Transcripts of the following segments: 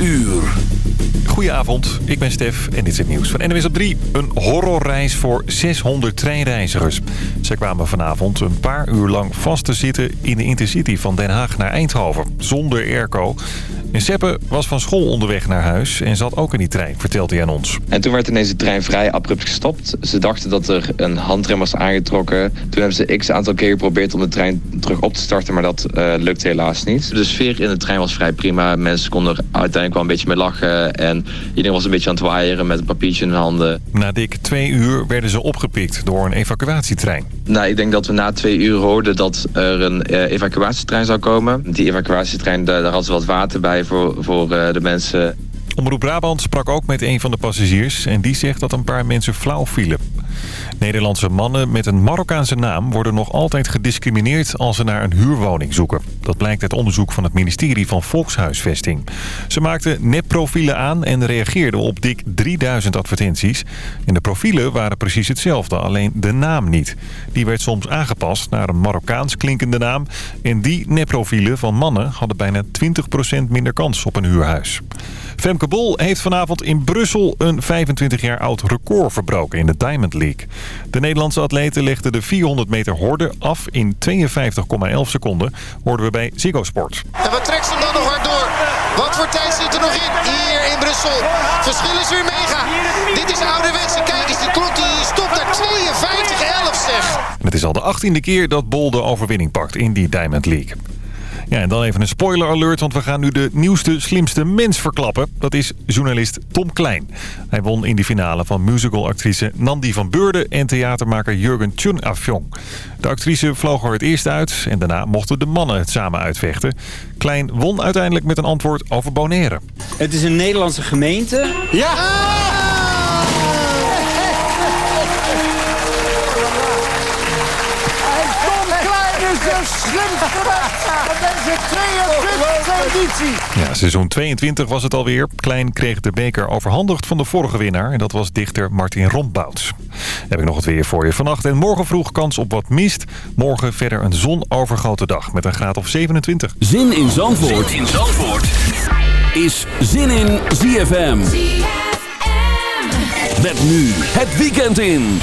uur. Goedenavond, ik ben Stef en dit is het nieuws van NWS op 3. Een horrorreis voor 600 treinreizigers. Zij kwamen vanavond een paar uur lang vast te zitten in de Intercity van Den Haag naar Eindhoven, zonder airco. En Seppe was van school onderweg naar huis en zat ook in die trein, vertelt hij aan ons. En toen werd ineens de trein vrij abrupt gestopt. Ze dachten dat er een handrem was aangetrokken. Toen hebben ze x aantal keer geprobeerd om de trein terug op te starten, maar dat uh, lukte helaas niet. De sfeer in de trein was vrij prima. Mensen konden er uiteindelijk wel een beetje mee lachen. En iedereen was een beetje aan het waaieren met een papiertje in hun handen. Na dik twee uur werden ze opgepikt door een evacuatietrein. Nou, ik denk dat we na twee uur hoorden dat er een eh, evacuatietrein zou komen. Die evacuatietrein, daar had ze wat water bij voor, voor eh, de mensen. Omroep Brabant sprak ook met een van de passagiers en die zegt dat een paar mensen flauw vielen. Nederlandse mannen met een Marokkaanse naam worden nog altijd gediscrimineerd als ze naar een huurwoning zoeken. Dat blijkt uit onderzoek van het ministerie van Volkshuisvesting. Ze maakten nepprofielen aan en reageerden op dik 3000 advertenties. En de profielen waren precies hetzelfde, alleen de naam niet. Die werd soms aangepast naar een Marokkaans klinkende naam. En die nepprofielen van mannen hadden bijna 20% minder kans op een huurhuis. Femke Bol heeft vanavond in Brussel een 25 jaar oud record verbroken in de Diamond League. De Nederlandse atleten legden de 400 meter horde af in 52,11 seconden. Hoorden we bij Ziggo En wat trekt ze dan nog hard door? Wat voor tijd zit er nog in hier in Brussel? Verschil is weer mega. Dit is ouderwetse. Kijk eens, die klok die stopt daar 52,11 zeg. het is al de 18e keer dat Bol de overwinning pakt in die Diamond League. Ja, en dan even een spoiler alert, want we gaan nu de nieuwste, slimste mens verklappen. Dat is journalist Tom Klein. Hij won in de finale van musicalactrice Nandi van Beurden en theatermaker Jurgen Chun Afjong. De actrice vloog er het eerst uit en daarna mochten de mannen het samen uitvechten. Klein won uiteindelijk met een antwoord over boneren. Het is een Nederlandse gemeente. Ja! is de slimste van deze 22e Ja, seizoen 22 was het alweer. Klein kreeg de beker overhandigd van de vorige winnaar. En dat was dichter Martin Rombouts. Heb ik nog het weer voor je vannacht. En morgen vroeg kans op wat mist. Morgen verder een zonovergrote dag met een graad of 27. Zin in Zandvoort, zin in Zandvoort. is Zin in ZFM. ZFM. nu het weekend in.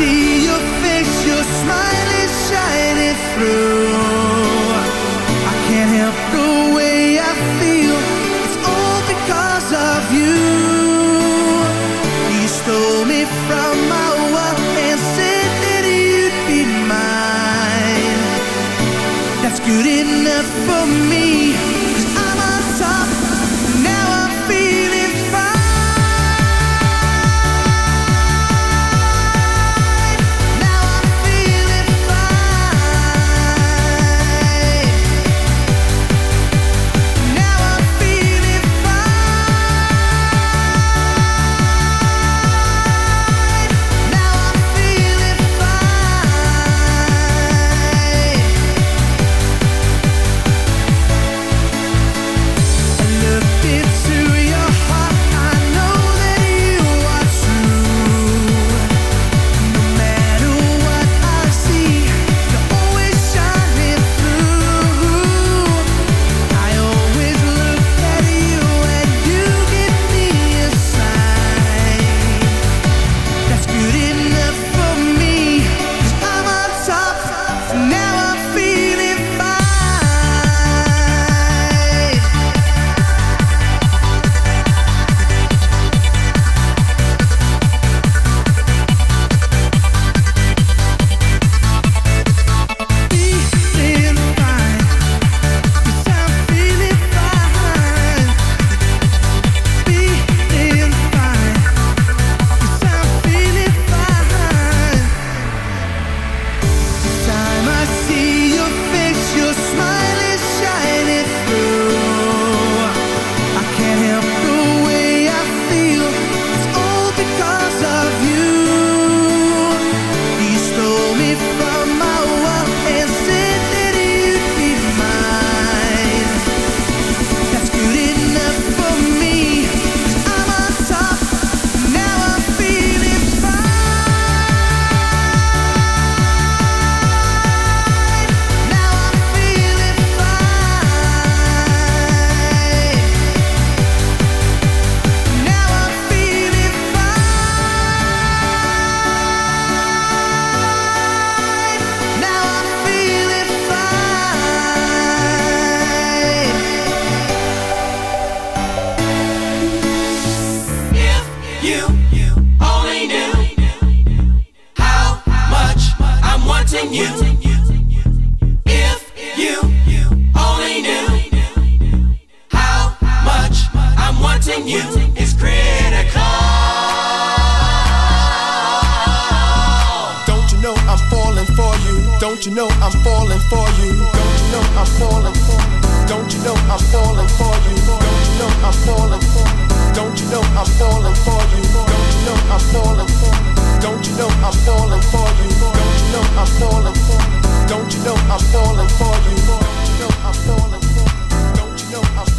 see your face, your smile is shining through for you. Don't you know I'm falling? Don't you know I'm falling for you? Don't you know I'm falling? Don't you know I'm falling for you? Don't you know I'm falling? Don't you know I'm falling for you? Don't you know I'm falling? Don't you know I'm falling for you? Don't you know I'm falling? Don't you know I'm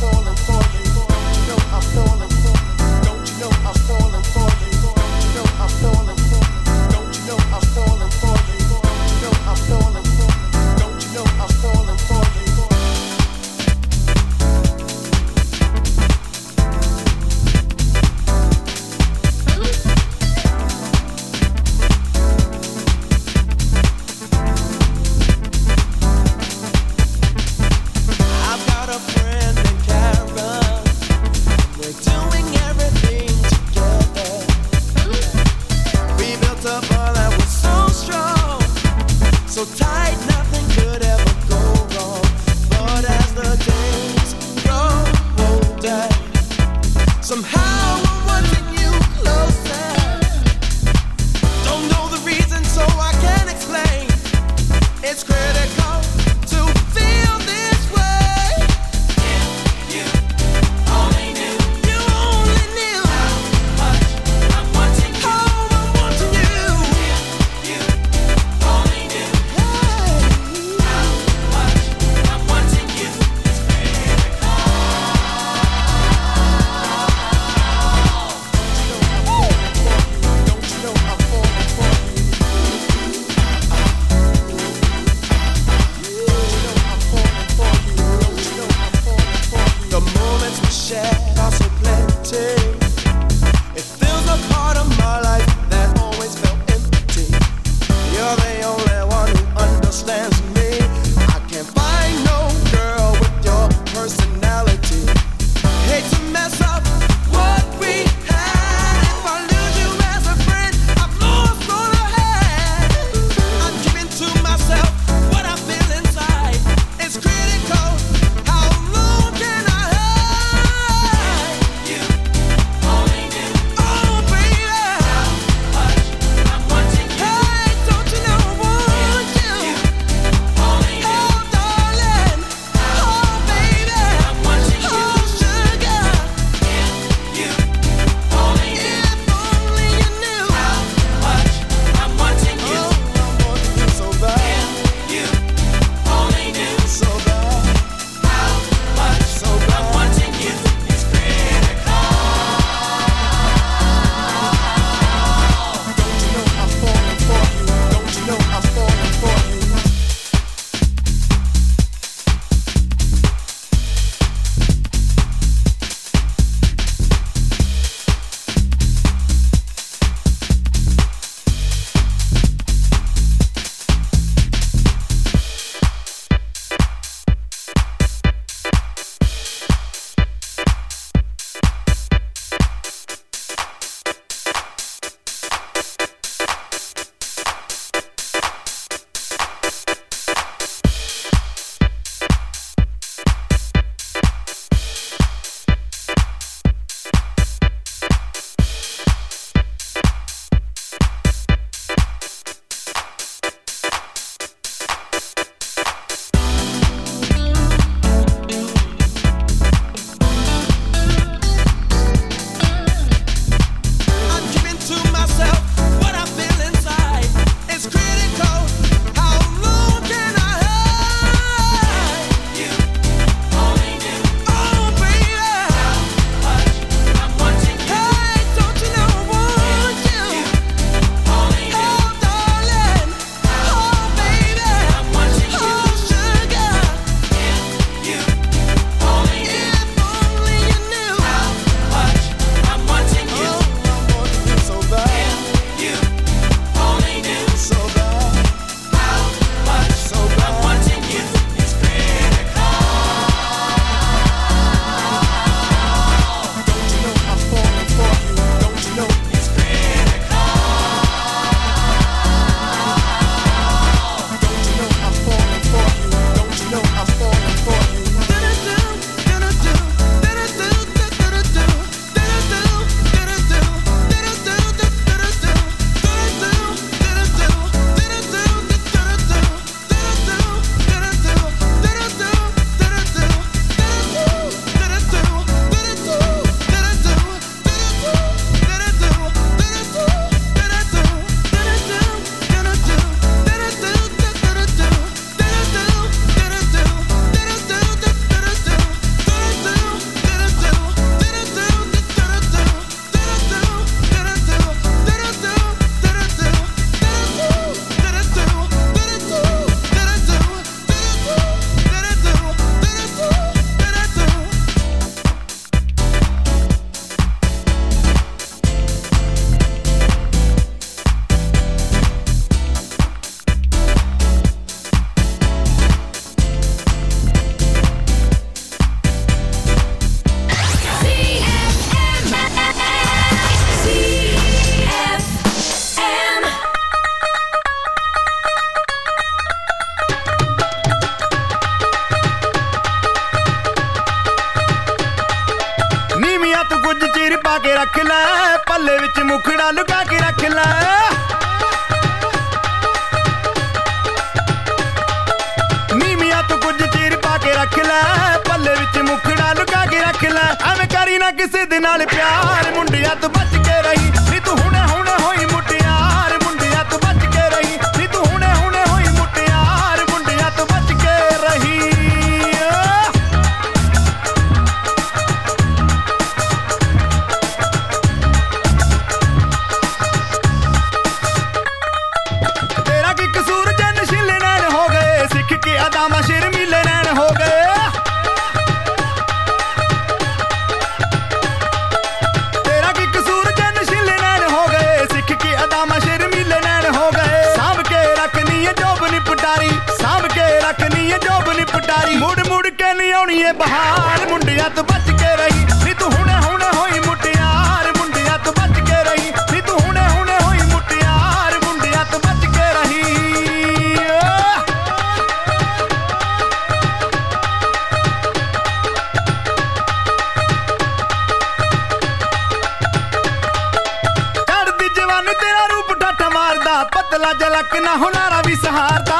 तक ना होना रवि सहारता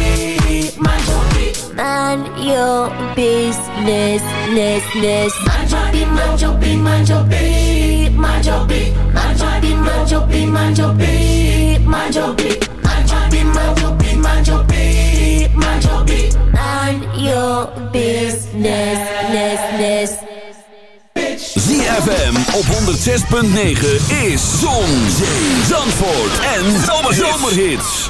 mind your business, ness, ness. Mind your mind your mind your mind your ZFM op 106.9 is Zon, Zee, Zandvoort en Zomerhits. Zomerhits.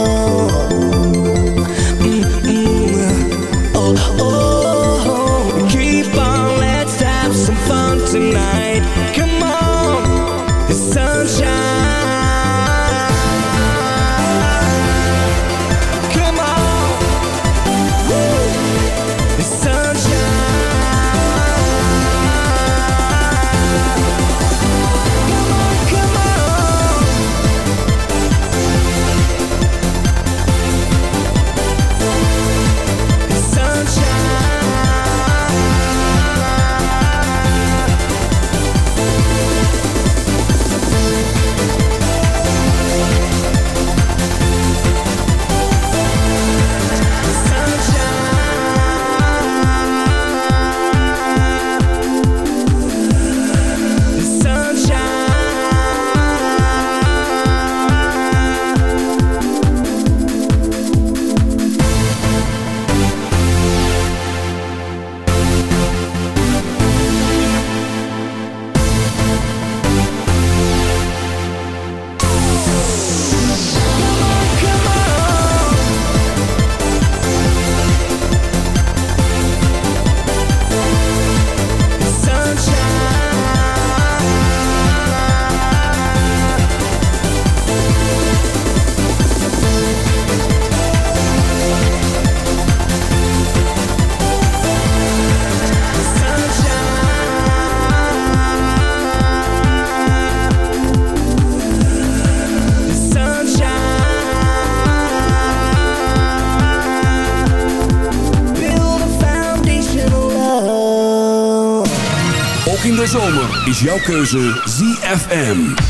is jouw keuze ZFM.